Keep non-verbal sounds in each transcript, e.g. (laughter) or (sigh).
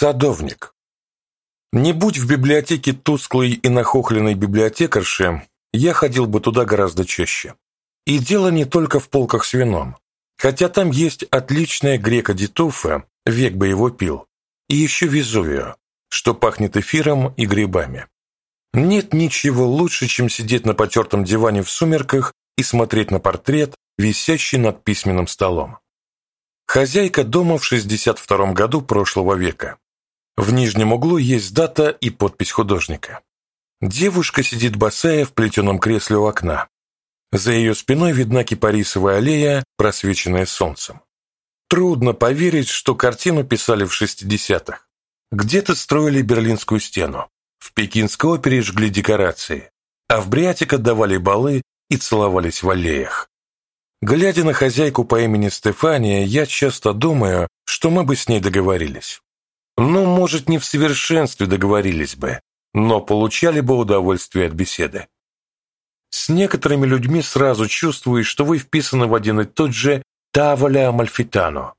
Садовник. Не будь в библиотеке тусклой и нахохленной библиотекарши, я ходил бы туда гораздо чаще. И дело не только в полках с вином. Хотя там есть отличная грека Дитуфа, век бы его пил, и еще Везувио, что пахнет эфиром и грибами. Нет ничего лучше, чем сидеть на потертом диване в сумерках и смотреть на портрет, висящий над письменным столом. Хозяйка дома в 62 году прошлого века. В нижнем углу есть дата и подпись художника. Девушка сидит босая в плетеном кресле у окна. За ее спиной видна кипарисовая аллея, просвеченная солнцем. Трудно поверить, что картину писали в 60-х. Где-то строили Берлинскую стену, в Пекинской опере жгли декорации, а в Бриатик отдавали балы и целовались в аллеях. Глядя на хозяйку по имени Стефания, я часто думаю, что мы бы с ней договорились. Ну, может, не в совершенстве договорились бы, но получали бы удовольствие от беседы. С некоторыми людьми сразу чувствуешь, что вы вписаны в один и тот же «Таволя Амальфитано».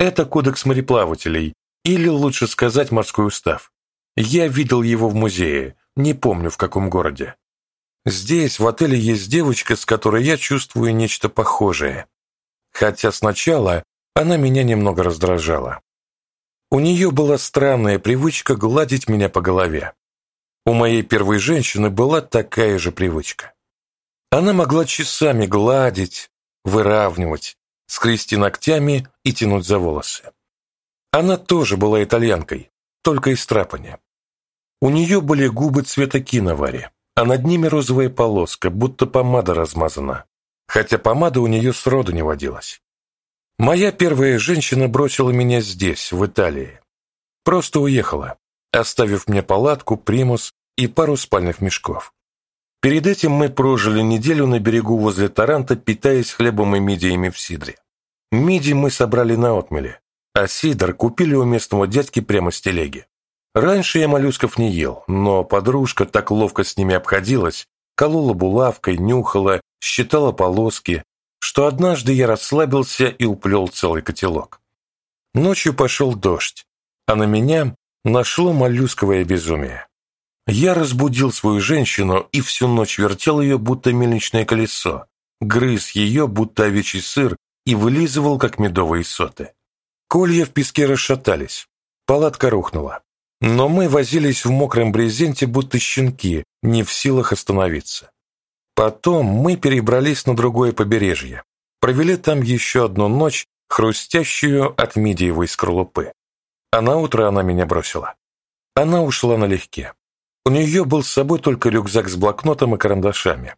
Это кодекс мореплавателей, или, лучше сказать, морской устав. Я видел его в музее, не помню в каком городе. Здесь, в отеле, есть девочка, с которой я чувствую нечто похожее. Хотя сначала она меня немного раздражала. У нее была странная привычка гладить меня по голове. У моей первой женщины была такая же привычка. Она могла часами гладить, выравнивать, скрести ногтями и тянуть за волосы. Она тоже была итальянкой, только из Трапани. У нее были губы цвета киновари, а над ними розовая полоска, будто помада размазана, хотя помада у нее сроду не водилась. Моя первая женщина бросила меня здесь, в Италии. Просто уехала, оставив мне палатку, примус и пару спальных мешков. Перед этим мы прожили неделю на берегу возле Таранта, питаясь хлебом и мидиями в Сидре. Миди мы собрали на отмеле, а Сидор купили у местного дядьки прямо с телеги. Раньше я моллюсков не ел, но подружка так ловко с ними обходилась, колола булавкой, нюхала, считала полоски, что однажды я расслабился и уплел целый котелок. Ночью пошел дождь, а на меня нашло моллюсковое безумие. Я разбудил свою женщину и всю ночь вертел ее, будто мельничное колесо, грыз ее, будто овечий сыр, и вылизывал, как медовые соты. Колья в песке расшатались, палатка рухнула. Но мы возились в мокром брезенте, будто щенки, не в силах остановиться. Потом мы перебрались на другое побережье, провели там еще одну ночь, хрустящую от мидиевой скорлупы. А на утро она меня бросила. Она ушла налегке. У нее был с собой только рюкзак с блокнотом и карандашами.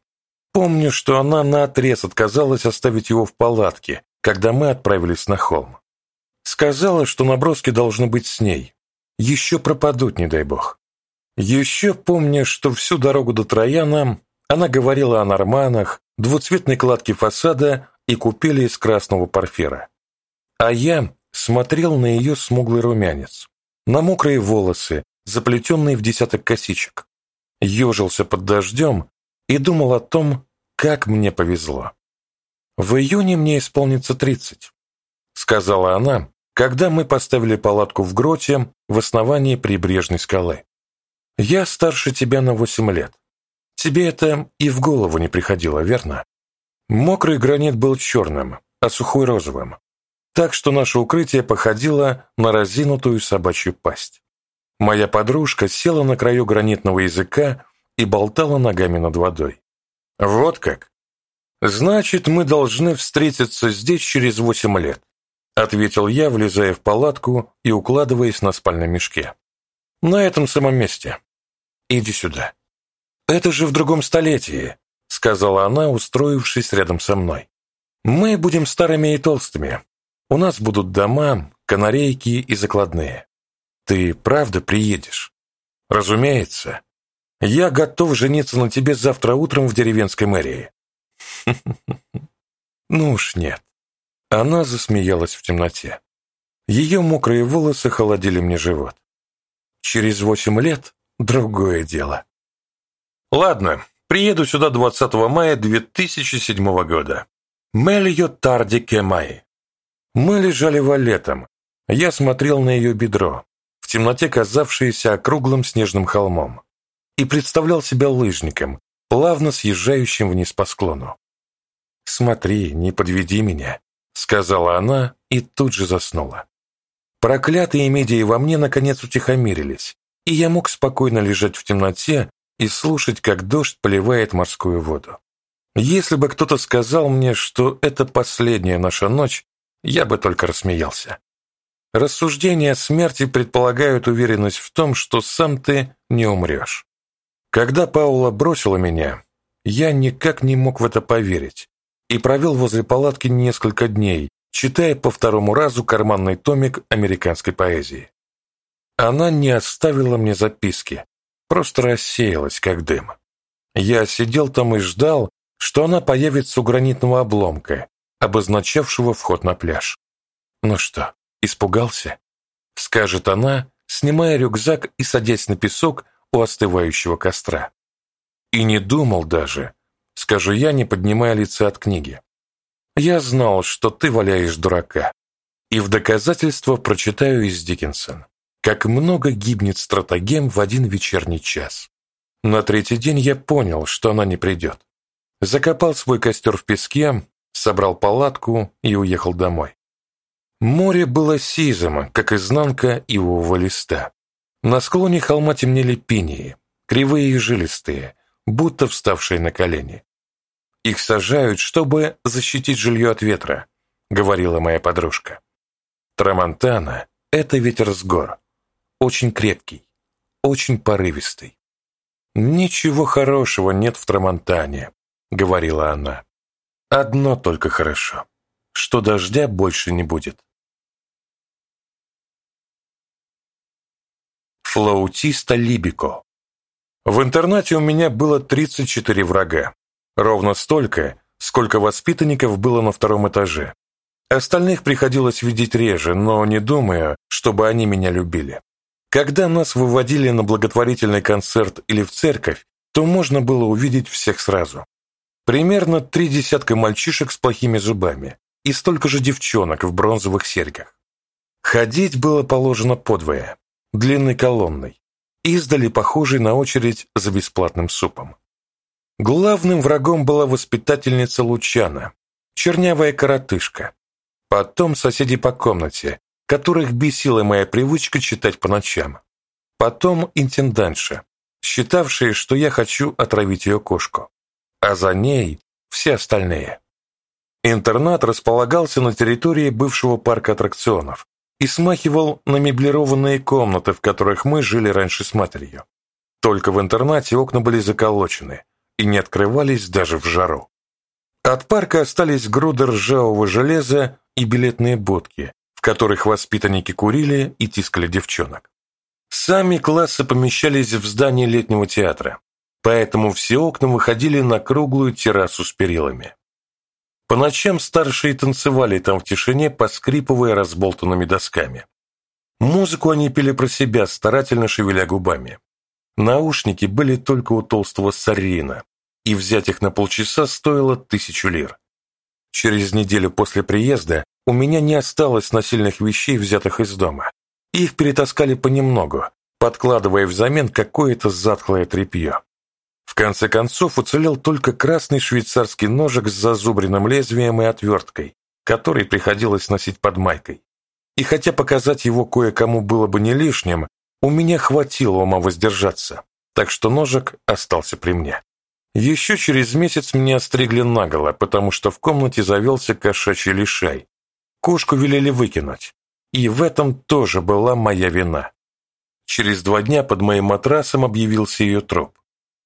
Помню, что она наотрез отказалась оставить его в палатке, когда мы отправились на холм. Сказала, что наброски должны быть с ней, еще пропадут, не дай бог. Еще помню, что всю дорогу до Трояна она говорила о норманах, двуцветной кладке фасада и купели из красного парфира. А я смотрел на ее смуглый румянец, на мокрые волосы, заплетенные в десяток косичек, ежился под дождем и думал о том, как мне повезло. «В июне мне исполнится тридцать», — сказала она, когда мы поставили палатку в гроте в основании прибрежной скалы. «Я старше тебя на восемь лет. Тебе это и в голову не приходило, верно? Мокрый гранит был черным, а сухой розовым, так что наше укрытие походило на разинутую собачью пасть. Моя подружка села на краю гранитного языка и болтала ногами над водой. «Вот как? Значит, мы должны встретиться здесь через восемь лет ответил я, влезая в палатку и укладываясь на спальном мешке. На этом самом месте. Иди сюда. Это же в другом столетии, сказала она, устроившись рядом со мной. Мы будем старыми и толстыми. У нас будут дома, канарейки и закладные. Ты правда приедешь? Разумеется. Я готов жениться на тебе завтра утром в деревенской мэрии. (laughs) Ну уж нет. Она засмеялась в темноте. Ее мокрые волосы холодили мне живот. Через восемь лет – другое дело. Ладно, приеду сюда 20 мая 2007 года. Мельо тарди ке май. Мы лежали валетом. Я смотрел на ее бедро. В темноте казавшееся округлым снежным холмом, и представлял себя лыжником, плавно съезжающим вниз по склону. «Смотри, не подведи меня», — сказала она и тут же заснула. Проклятые медиа во мне наконец утихомирились, и я мог спокойно лежать в темноте и слушать, как дождь поливает морскую воду. Если бы кто-то сказал мне, что это последняя наша ночь, я бы только рассмеялся. Рассуждения о смерти предполагают уверенность в том, что сам ты не умрешь. Когда Паула бросила меня, я никак не мог в это поверить и провел возле палатки несколько дней, читая по второму разу карманный томик американской поэзии. Она не оставила мне записки, просто рассеялась, как дым. Я сидел там и ждал, что она появится у гранитного обломка, обозначавшего вход на пляж. Ну что, испугался? Скажет она, снимая рюкзак и садясь на песок у остывающего костра. И не думал даже, скажу я, не поднимая лица от книги. Я знал, что ты валяешь дурака. И в доказательство прочитаю из Диккенсона. Как много гибнет стратегем в один вечерний час. На третий день я понял, что она не придет. Закопал свой костер в песке, собрал палатку и уехал домой. Море было сизым, как изнанка ивового листа. На склоне холма темнели пинии, кривые и жилистые, будто вставшие на колени. «Их сажают, чтобы защитить жилье от ветра», — говорила моя подружка. Трамонтана — это ветер с гор. Очень крепкий, очень порывистый. «Ничего хорошего нет в Трамонтане», — говорила она. «Одно только хорошо, что дождя больше не будет». Флаутиста Либико В интернате у меня было 34 врага. Ровно столько, сколько воспитанников было на втором этаже. Остальных приходилось видеть реже, но не думаю, чтобы они меня любили. Когда нас выводили на благотворительный концерт или в церковь, то можно было увидеть всех сразу. Примерно три десятка мальчишек с плохими зубами и столько же девчонок в бронзовых серьгах. Ходить было положено подвое, длинной колонной, издали похожей на очередь за бесплатным супом. Главным врагом была воспитательница Лучана, чернявая коротышка. Потом соседи по комнате, которых бесила моя привычка читать по ночам. Потом интендантша, считавшая, что я хочу отравить ее кошку а за ней все остальные. Интернат располагался на территории бывшего парка аттракционов и смахивал на меблированные комнаты, в которых мы жили раньше с матерью. Только в интернате окна были заколочены и не открывались даже в жару. От парка остались груды ржавого железа и билетные будки, которых воспитанники курили и тискали девчонок. Сами классы помещались в здании летнего театра, поэтому все окна выходили на круглую террасу с перилами. По ночам старшие танцевали там в тишине, поскрипывая разболтанными досками. Музыку они пели про себя, старательно шевеля губами. Наушники были только у толстого Саррина, и взять их на полчаса стоило тысячу лир. Через неделю после приезда у меня не осталось насильных вещей, взятых из дома. Их перетаскали понемногу, подкладывая взамен какое-то затхлое тряпье. В конце концов уцелел только красный швейцарский ножик с зазубренным лезвием и отверткой, который приходилось носить под майкой. И хотя показать его кое-кому было бы не лишним, у меня хватило ума воздержаться, так что ножик остался при мне. Еще через месяц меня остригли наголо, потому что в комнате завелся кошачий лишай. Кошку велели выкинуть, и в этом тоже была моя вина. Через два дня под моим матрасом объявился ее труп.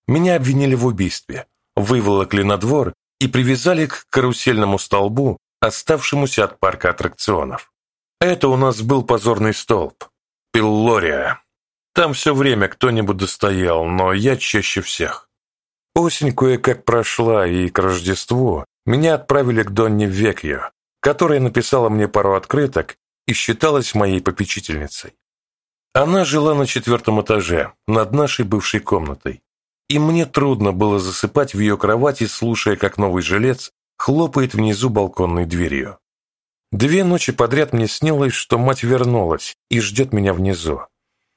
Меня обвинили в убийстве, выволокли на двор и привязали к карусельному столбу, оставшемуся от парка аттракционов. Это у нас был позорный столб. Пиллория. Там все время кто-нибудь достоял, но я чаще всех. Осень кое-как прошла, и к Рождеству меня отправили к Донне Векьо, которая написала мне пару открыток и считалась моей попечительницей. Она жила на четвертом этаже, над нашей бывшей комнатой, и мне трудно было засыпать в ее кровати, слушая, как новый жилец хлопает внизу балконной дверью. Две ночи подряд мне снилось, что мать вернулась и ждет меня внизу.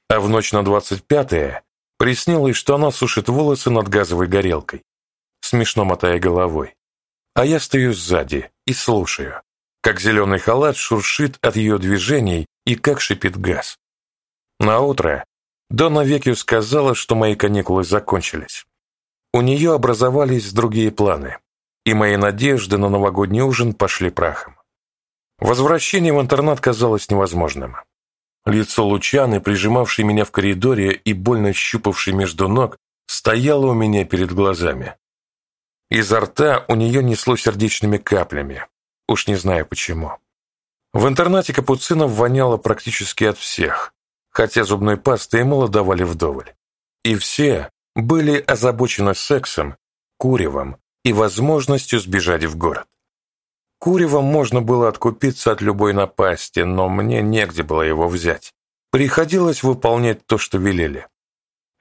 А в ночь на 25-е приснилось, что она сушит волосы над газовой горелкой, смешно мотая головой. А я стою сзади и слушаю, как зеленый халат шуршит от ее движений и как шипит газ. На утро Дона Векью сказала, что мои каникулы закончились. У нее образовались другие планы, и мои надежды на новогодний ужин пошли прахом. Возвращение в интернат казалось невозможным. Лицо Лучаны, прижимавшей меня в коридоре и больно щупавшей между ног, стояло у меня перед глазами. Изо рта у нее несло сердечными каплями, уж не знаю почему. В интернате капуцинов воняло практически от всех, хотя зубной пасты и мыло давали вдоволь. И все были озабочены сексом, куревом и возможностью сбежать в город. Куревом можно было откупиться от любой напасти, но мне негде было его взять. Приходилось выполнять то, что велели.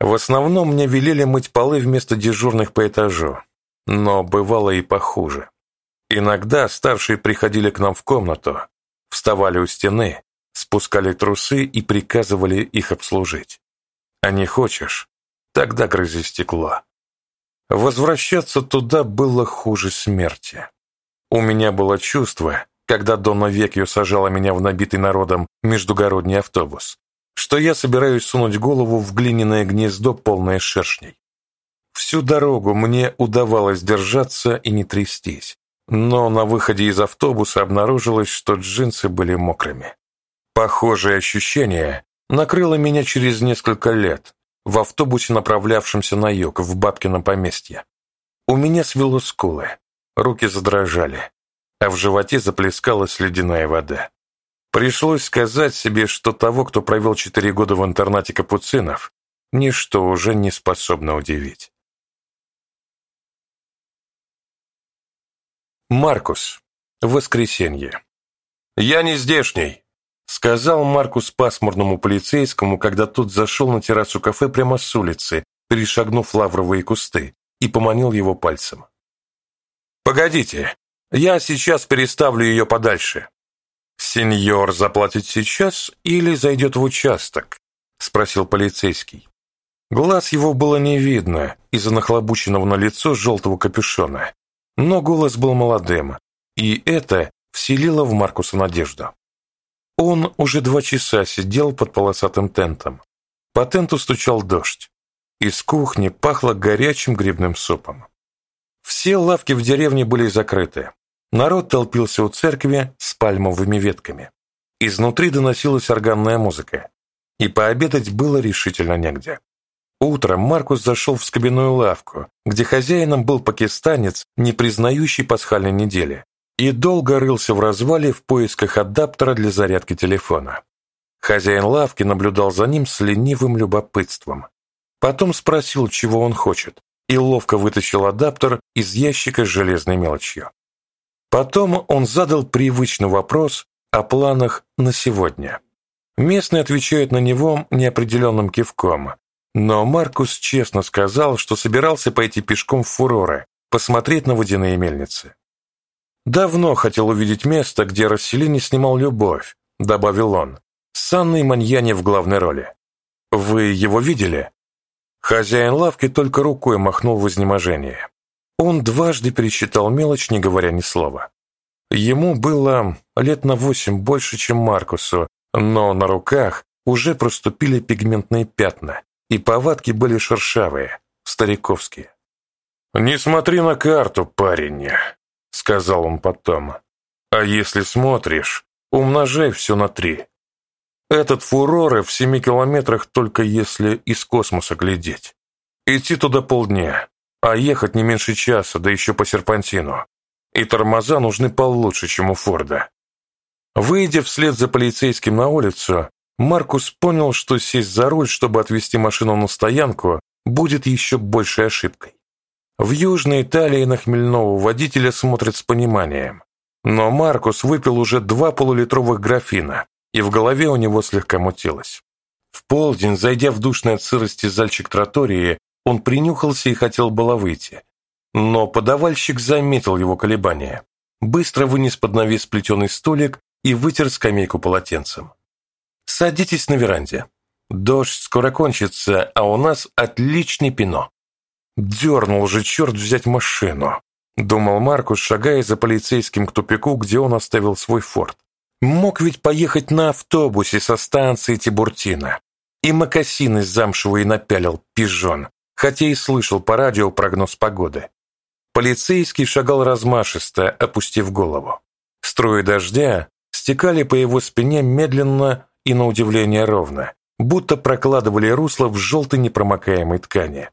В основном мне велели мыть полы вместо дежурных по этажу, но бывало и похуже. Иногда старшие приходили к нам в комнату, вставали у стены, спускали трусы и приказывали их обслужить. А не хочешь, тогда грызи стекло. Возвращаться туда было хуже смерти. У меня было чувство, когда Донна Векью сажала меня в набитый народом междугородний автобус, что я собираюсь сунуть голову в глиняное гнездо, полное шершней. Всю дорогу мне удавалось держаться и не трястись, но на выходе из автобуса обнаружилось, что джинсы были мокрыми. Похожее ощущение накрыло меня через несколько лет в автобусе, направлявшемся на юг, в Бабкино поместье. У меня свело скулы, Руки задрожали, а в животе заплескалась ледяная вода. Пришлось сказать себе, что того, кто провел четыре года в интернате капуцинов, ничто уже не способно удивить. Маркус. Воскресенье. «Я не здешний», — сказал Маркус пасмурному полицейскому, когда тот зашел на террасу кафе прямо с улицы, перешагнув лавровые кусты, и поманил его пальцем. «Погодите, я сейчас переставлю ее подальше». «Сеньор заплатит сейчас или зайдет в участок?» — спросил полицейский. Глаз его было не видно из-за нахлобученного на лицо желтого капюшона, но голос был молодым, и это вселило в Маркуса надежду. Он уже два часа сидел под полосатым тентом. По тенту стучал дождь. Из кухни пахло горячим грибным супом. Все лавки в деревне были закрыты. Народ толпился у церкви с пальмовыми ветками. Изнутри доносилась органная музыка. И пообедать было решительно негде. Утром Маркус зашел в скобяную лавку, где хозяином был пакистанец, не признающий пасхальной недели, и долго рылся в развале в поисках адаптера для зарядки телефона. Хозяин лавки наблюдал за ним с ленивым любопытством. Потом спросил, чего он хочет, и ловко вытащил адаптер из ящика с железной мелочью. Потом он задал привычный вопрос о планах на сегодня. Местные отвечают на него неопределенным кивком, но Маркус честно сказал, что собирался пойти пешком в фуроры, посмотреть на водяные мельницы. «Давно хотел увидеть место, где Расселини снимал «Любовь», — добавил он, с Анной Маньяни в главной роли. «Вы его видели?» Хозяин лавки только рукой махнул в изнеможении. Он дважды пересчитал мелочь, не говоря ни слова. Ему было лет на восемь больше, чем Маркусу, но на руках уже проступили пигментные пятна, и повадки были шершавые, стариковские. «Не смотри на карту, парень», — сказал он потом. «А если смотришь, умножай все на три. Этот фурор в семи километрах только если из космоса глядеть. Идти туда полдня, а ехать не меньше часа, да еще по серпантину. И тормоза нужны получше, чем у Форда. Выйдя вслед за полицейским на улицу, Маркус понял, что сесть за руль, чтобы отвезти машину на стоянку, будет еще большей ошибкой. В Южной Италии на хмельного водителя смотрят с пониманием. Но Маркус выпил уже два полулитровых графина, и в голове у него слегка мутилось. В полдень, зайдя в душный от сырости зальчик тротории, он принюхался и хотел было выйти. Но подавальщик заметил его колебания, быстро вынес под навес плетеный столик и вытер скамейку полотенцем. «Садитесь на веранде. Дождь скоро кончится, а у нас отличный пино. Дернул же черт взять машину, думал Маркус, шагая за полицейским к тупику, где он оставил свой форт. Мог ведь поехать на автобусе со станции Тибуртина. И мокасины замшевые напялил, пижон, хотя и слышал по радио прогноз погоды. Полицейский шагал размашисто, опустив голову. Струи дождя стекали по его спине медленно и, на удивление, ровно, будто прокладывали русло в желтой непромокаемой ткани.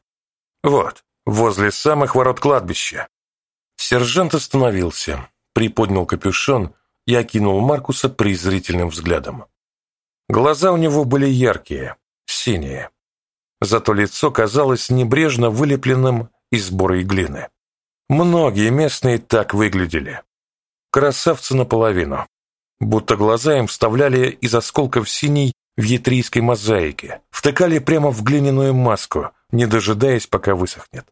Вот, возле самых ворот кладбища. Сержант остановился, приподнял капюшон и окинул Маркуса презрительным взглядом. Глаза у него были яркие, синие. Зато лицо казалось небрежно вылепленным из бурой глины. Многие местные так выглядели. Красавцы наполовину. Будто глаза им вставляли из осколков синей вьетрийской мозаики, втыкали прямо в глиняную маску, не дожидаясь, пока высохнет.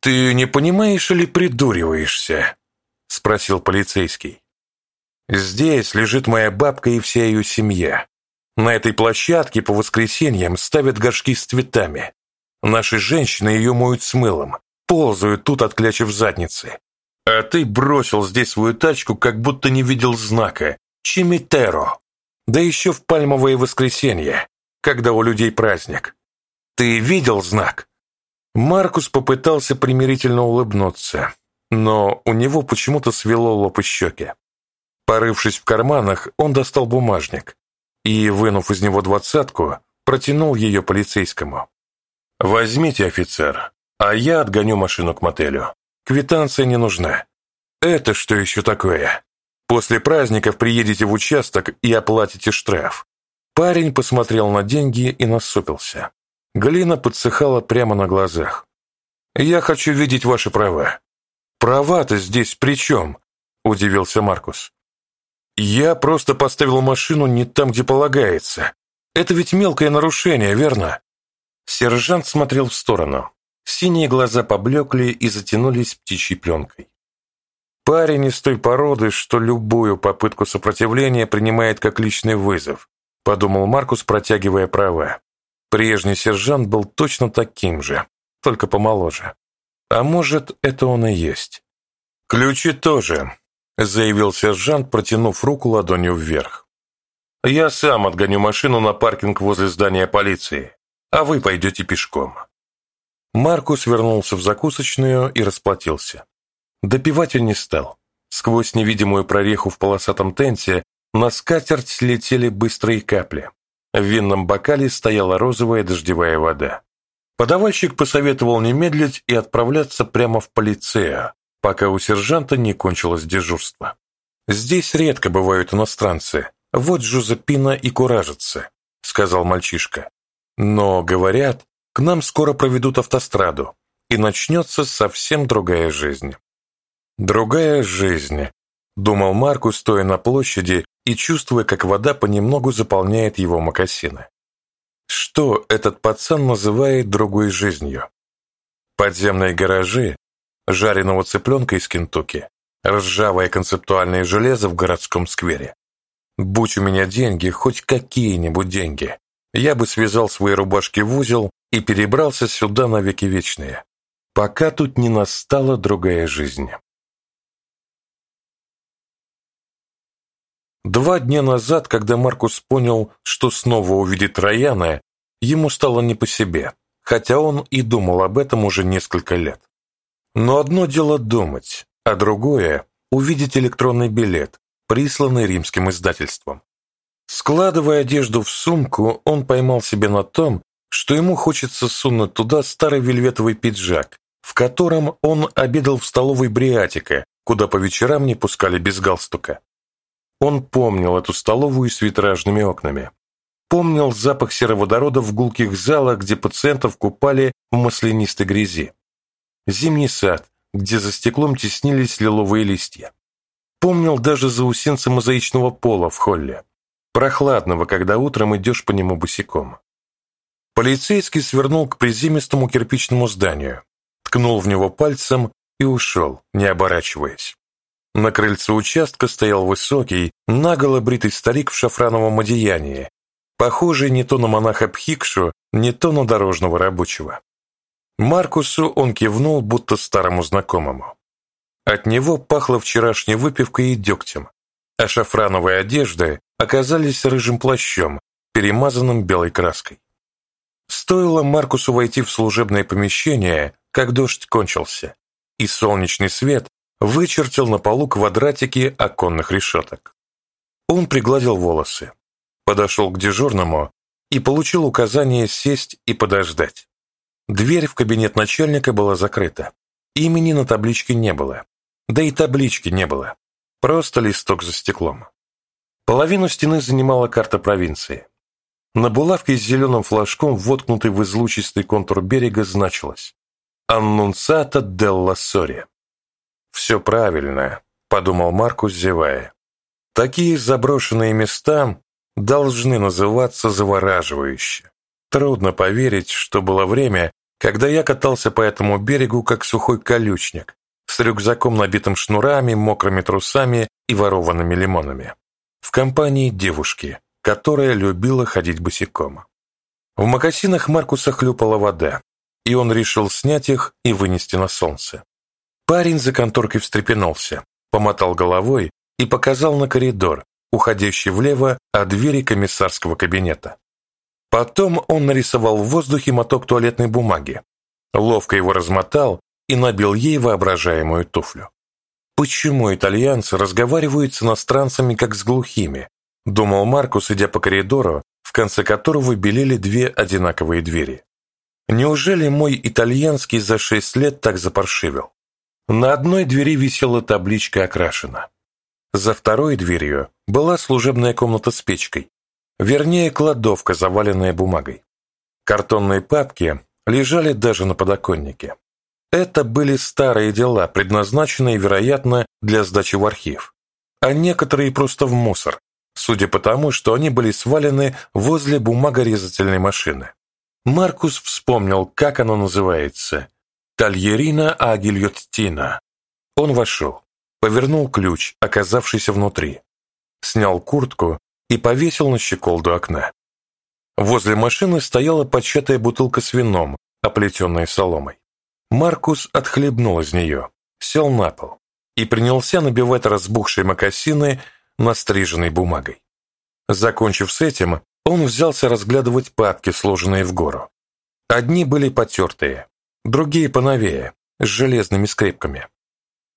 «Ты не понимаешь или придуриваешься?» — спросил полицейский. «Здесь лежит моя бабка и вся ее семья. На этой площадке по воскресеньям ставят горшки с цветами. Наши женщины ее моют с мылом, ползают тут, отклячив задницы. А ты бросил здесь свою тачку, как будто не видел знака. Чимитеро. Да еще в пальмовое воскресенье, когда у людей праздник. Ты видел знак? Маркус попытался примирительно улыбнуться, но у него почему-то свело лоб и щеки. Порывшись в карманах, он достал бумажник и, вынув из него двадцатку, протянул ее полицейскому. «Возьмите, офицер, а я отгоню машину к мотелю. Квитанция не нужна. Это что еще такое? После праздников приедете в участок и оплатите штраф. Парень посмотрел на деньги и насупился. Глина подсыхала прямо на глазах. «Я хочу видеть ваши права». «Права-то здесь при чем?» – удивился Маркус. «Я просто поставил машину не там, где полагается. Это ведь мелкое нарушение, верно?» Сержант смотрел в сторону. Синие глаза поблекли и затянулись птичьей пленкой. Парень из той породы, что любую попытку сопротивления принимает как личный вызов, подумал Маркус, протягивая права. Прежний сержант был точно таким же, только помоложе. А может, это он и есть. Ключи тоже, заявил сержант, протянув руку ладонью вверх. Я сам отгоню машину на паркинг возле здания полиции, а вы пойдете пешком. Маркус вернулся в закусочную и расплатился. Допиватель не стал. Сквозь невидимую прореху в полосатом тенте на скатерть летели быстрые капли. В винном бокале стояла розовая дождевая вода. Подавальщик посоветовал не медлить и отправляться прямо в полицею, пока у сержанта не кончилось дежурство. «Здесь редко бывают иностранцы. Вот Жозепина и куражится», — сказал мальчишка. «Но, говорят, к нам скоро проведут автостраду, и начнется совсем другая жизнь». «Другая жизнь», — думал Маркус, стоя на площади и чувствуя, как вода понемногу заполняет его мокасины. Что этот пацан называет другой жизнью? Подземные гаражи, жареного цыпленка из Кентукки, ржавое концептуальное железо в городском сквере. Будь у меня деньги, хоть какие-нибудь деньги, я бы связал свои рубашки в узел и перебрался сюда на веки вечные, пока тут не настала другая жизнь. Два дня назад, когда Маркус понял, что снова увидит Раяна, ему стало не по себе, хотя он и думал об этом уже несколько лет. Но одно дело думать, а другое – увидеть электронный билет, присланный римским издательством. Складывая одежду в сумку, он поймал себя на том, что ему хочется сунуть туда старый вельветовый пиджак, в котором он обедал в столовой Бриатика, куда по вечерам не пускали без галстука. Он помнил эту столовую с витражными окнами. Помнил запах сероводорода в гулких залах, где пациентов купали в маслянистой грязи. Зимний сад, где за стеклом теснились лиловые листья. Помнил даже заусенцы мозаичного пола в холле, прохладного, когда утром идешь по нему босиком. Полицейский свернул к приземистому кирпичному зданию, ткнул в него пальцем и ушел, не оборачиваясь. На крыльце участка стоял высокий, наголо бритый старик в шафрановом одеянии похожий не то на монаха Пхикшу, не то на дорожного рабочего. Маркусу он кивнул, будто старому знакомому. От него пахло вчерашней выпивкой и дегтем, а шафрановые одежды оказались рыжим плащом, перемазанным белой краской. Стоило Маркусу войти в служебное помещение, как дождь кончился, и солнечный свет вычертил на полу квадратики оконных решеток. Он пригладил волосы, подошел к дежурному и получил указание сесть и подождать. Дверь в кабинет начальника была закрыта. Имени на табличке не было. Да и таблички не было. Просто листок за стеклом. Половину стены занимала карта провинции. На булавке с зеленым флажком, воткнутой в излучистый контур берега, значилось «Аннунцата делла Сори». «Все правильно», — подумал Маркус, зевая. «Такие заброшенные места должны называться завораживающе. Трудно поверить, что было время, когда я катался по этому берегу, как сухой колючник, с рюкзаком, набитым шнурами, мокрыми трусами и ворованными лимонами. В компании девушки, которая любила ходить босиком. В мокасинах Маркуса хлюпала вода, и он решил снять их и вынести на солнце. Парень за конторкой встрепенулся, помотал головой и показал на коридор, уходящий влево от двери комиссарского кабинета. Потом он нарисовал в воздухе моток туалетной бумаги, ловко его размотал и набил ей воображаемую туфлю. Почему итальянцы разговаривают с иностранцами как с глухими? Думал Маркус, идя по коридору, в конце которого белели две одинаковые двери. Неужели мой итальянский за шесть лет так запаршивил? На одной двери висела табличка «Окрашена». За второй дверью была служебная комната с печкой, вернее, кладовка, заваленная бумагой. Картонные папки лежали даже на подоконнике. Это были старые дела, предназначенные, вероятно, для сдачи в архив, а некоторые просто в мусор, судя по тому, что они были свалены возле бумагорезательной машины. Маркус вспомнил, как оно называется. «Тальерина Агильоттина». Он вошел, повернул ключ, оказавшийся внутри, снял куртку и повесил на щеколду окна. Возле машины стояла початая бутылка с вином, оплетенная соломой. Маркус отхлебнул из нее, сел на пол и принялся набивать разбухшие мокасины настриженной бумагой. Закончив с этим, он взялся разглядывать папки, сложенные в гору. Одни были потертые, другие поновее, с железными скрепками.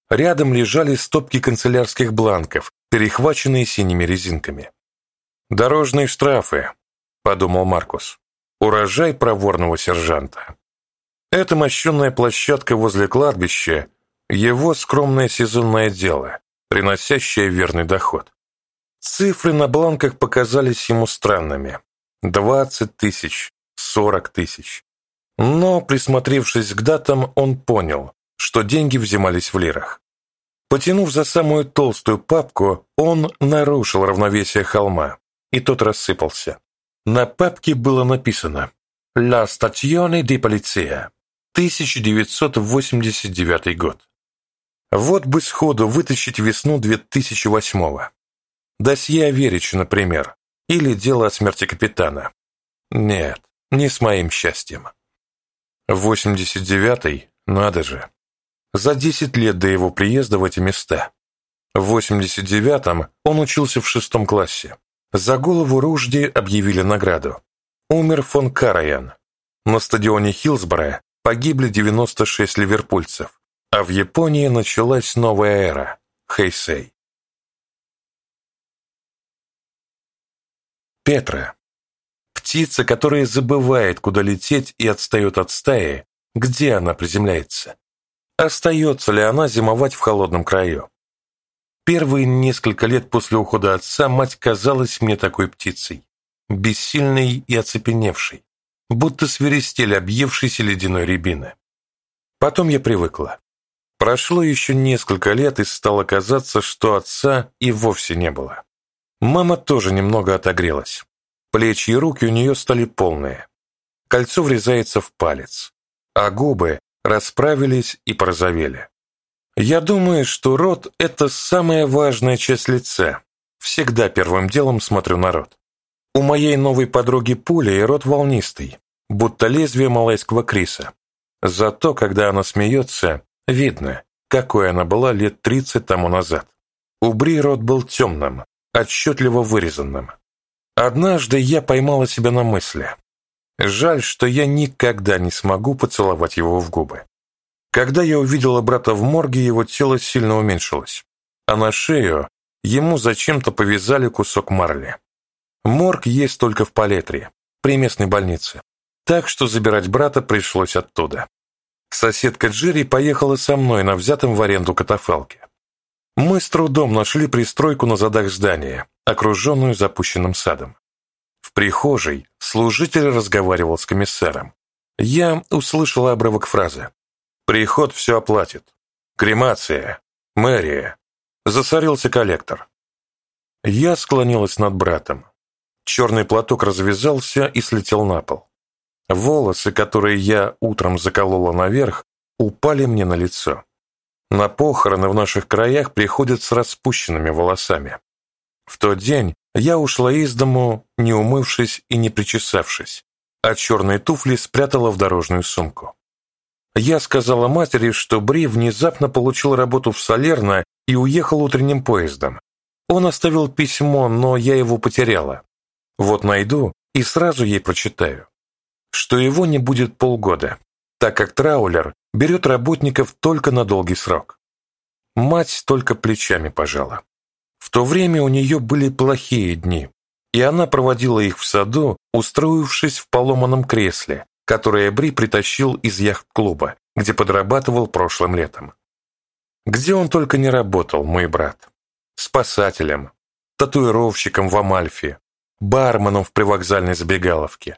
Рядом лежали стопки канцелярских бланков, перехваченные синими резинками. «Дорожные штрафы», — подумал Маркус. «Урожай проворного сержанта». Эта мощенная площадка возле кладбища – его скромное сезонное дело, приносящее верный доход. Цифры на бланках показались ему странными. 20 тысяч, 40 тысяч. Но, присмотревшись к датам, он понял, что деньги взимались в лирах. Потянув за самую толстую папку, он нарушил равновесие холма, и тот рассыпался. На папке было написано «La stazione di polizia». 1989 год. Вот бы сходу вытащить весну 2008-го. Досье о Вериче, например, или дело о смерти капитана. Нет, не с моим счастьем. 89-й, надо же. За 10 лет до его приезда в эти места. В 89-м он учился в шестом классе. За голову Ружди объявили награду. Умер фон Караян. На стадионе Хилсборо погибли 96 ливерпульцев, а в Японии началась новая эра – Хэйсэй. Петра. Птица, которая забывает, куда лететь и отстает от стаи, где она приземляется. Остается ли она зимовать в холодном краю? Первые несколько лет после ухода отца мать казалась мне такой птицей, бессильной и оцепеневшей будто свиристель объевшейся ледяной рябины. Потом я привыкла. Прошло еще несколько лет, и стало казаться, что отца и вовсе не было. Мама тоже немного отогрелась. Плечи и руки у нее стали полные. Кольцо врезается в палец, а губы расправились и порозовели. Я думаю, что рот – это самая важная часть лица. Всегда первым делом смотрю на рот. У моей новой подруги Пули рот волнистый, будто лезвие малайского криса. Зато, когда она смеется, видно, какой она была лет 30 тому назад. У Бри рот был темным, отчетливо вырезанным. Однажды я поймала себя на мысли. Жаль, что я никогда не смогу поцеловать его в губы. Когда я увидела брата в морге, его тело сильно уменьшилось, а на шею ему зачем-то повязали кусок марли. Морг есть только в Палетре, при местной больнице, так что забирать брата пришлось оттуда. Соседка Джерри поехала со мной на взятом в аренду катафалке. Мы с трудом нашли пристройку на задах здания, окруженную запущенным садом. В прихожей служитель разговаривал с комиссаром. Я услышала обрывок фразы. «Приход все оплатит. Кремация. Мэрия. Засорился коллектор». Я склонилась над братом. Черный платок развязался и слетел на пол. Волосы, которые я утром заколола наверх, упали мне на лицо. На похороны в наших краях приходят с распущенными волосами. В тот день я ушла из дому, не умывшись и не причесавшись, а черные туфли спрятала в дорожную сумку. Я сказала матери, что Бри внезапно получил работу в Салерно и уехал утренним поездом. Он оставил письмо, но я его потеряла. Вот найду и сразу ей прочитаю. Что его не будет полгода, так как траулер берет работников только на долгий срок. Мать только плечами пожала. В то время у нее были плохие дни, и она проводила их в саду, устроившись в поломанном кресле, которое Бри притащил из яхт-клуба, где подрабатывал прошлым летом. Где он только не работал, мой брат. Спасателем, татуировщиком в Амальфе, барменом в привокзальной забегаловке,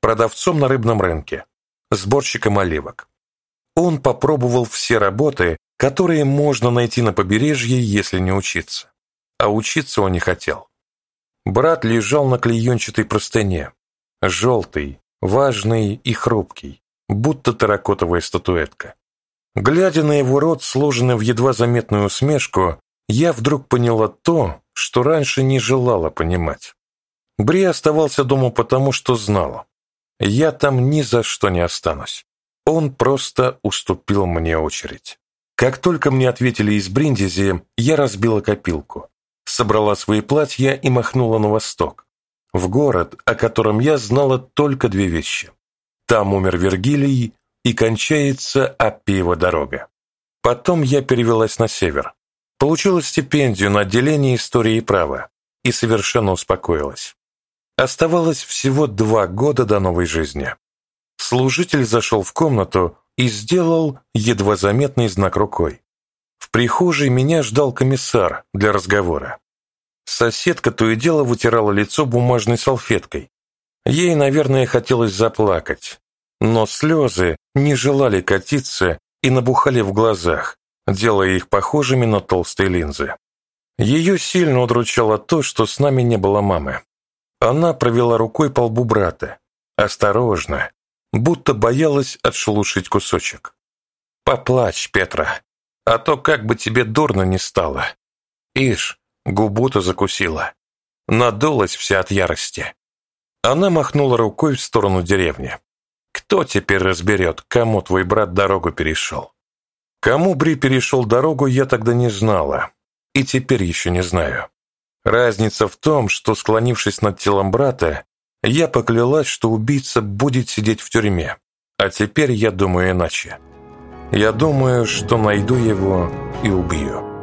продавцом на рыбном рынке, сборщиком оливок. Он попробовал все работы, которые можно найти на побережье, если не учиться. А учиться он не хотел. Брат лежал на клеенчатой простыне, желтый, важный и хрупкий, будто терракотовая статуэтка. Глядя на его рот, сложенный в едва заметную усмешку, я вдруг поняла то, что раньше не желала понимать. Бри оставался дома потому, что знала. Я там ни за что не останусь. Он просто уступил мне очередь. Как только мне ответили из Бриндизи, я разбила копилку, собрала свои платья и махнула на восток, в город, о котором я знала только две вещи. Там умер Вергилий и кончается Аппиева дорога. Потом я перевелась на север, получила стипендию на отделение истории и права и совершенно успокоилась. Оставалось всего два года до новой жизни. Служитель зашел в комнату и сделал едва заметный знак рукой. В прихожей меня ждал комиссар для разговора. Соседка то и дело вытирала лицо бумажной салфеткой. Ей, наверное, хотелось заплакать, но слезы не желали катиться и набухали в глазах, делая их похожими на толстые линзы. Ее сильно удручало то, что с нами не было мамы. Она провела рукой по лбу брата, осторожно, будто боялась отшелушить кусочек. «Поплачь, Петра, а то как бы тебе дурно не стало. Ишь, губу-то закусила. Надулась вся от ярости». Она махнула рукой в сторону деревни. «Кто теперь разберет, кому твой брат дорогу перешел?» Кому Бри перешел дорогу, я тогда не знала, и теперь еще не знаю. Разница в том, что, склонившись над телом брата, я поклялась, что убийца будет сидеть в тюрьме. А теперь я думаю иначе. Я думаю, что найду его и убью.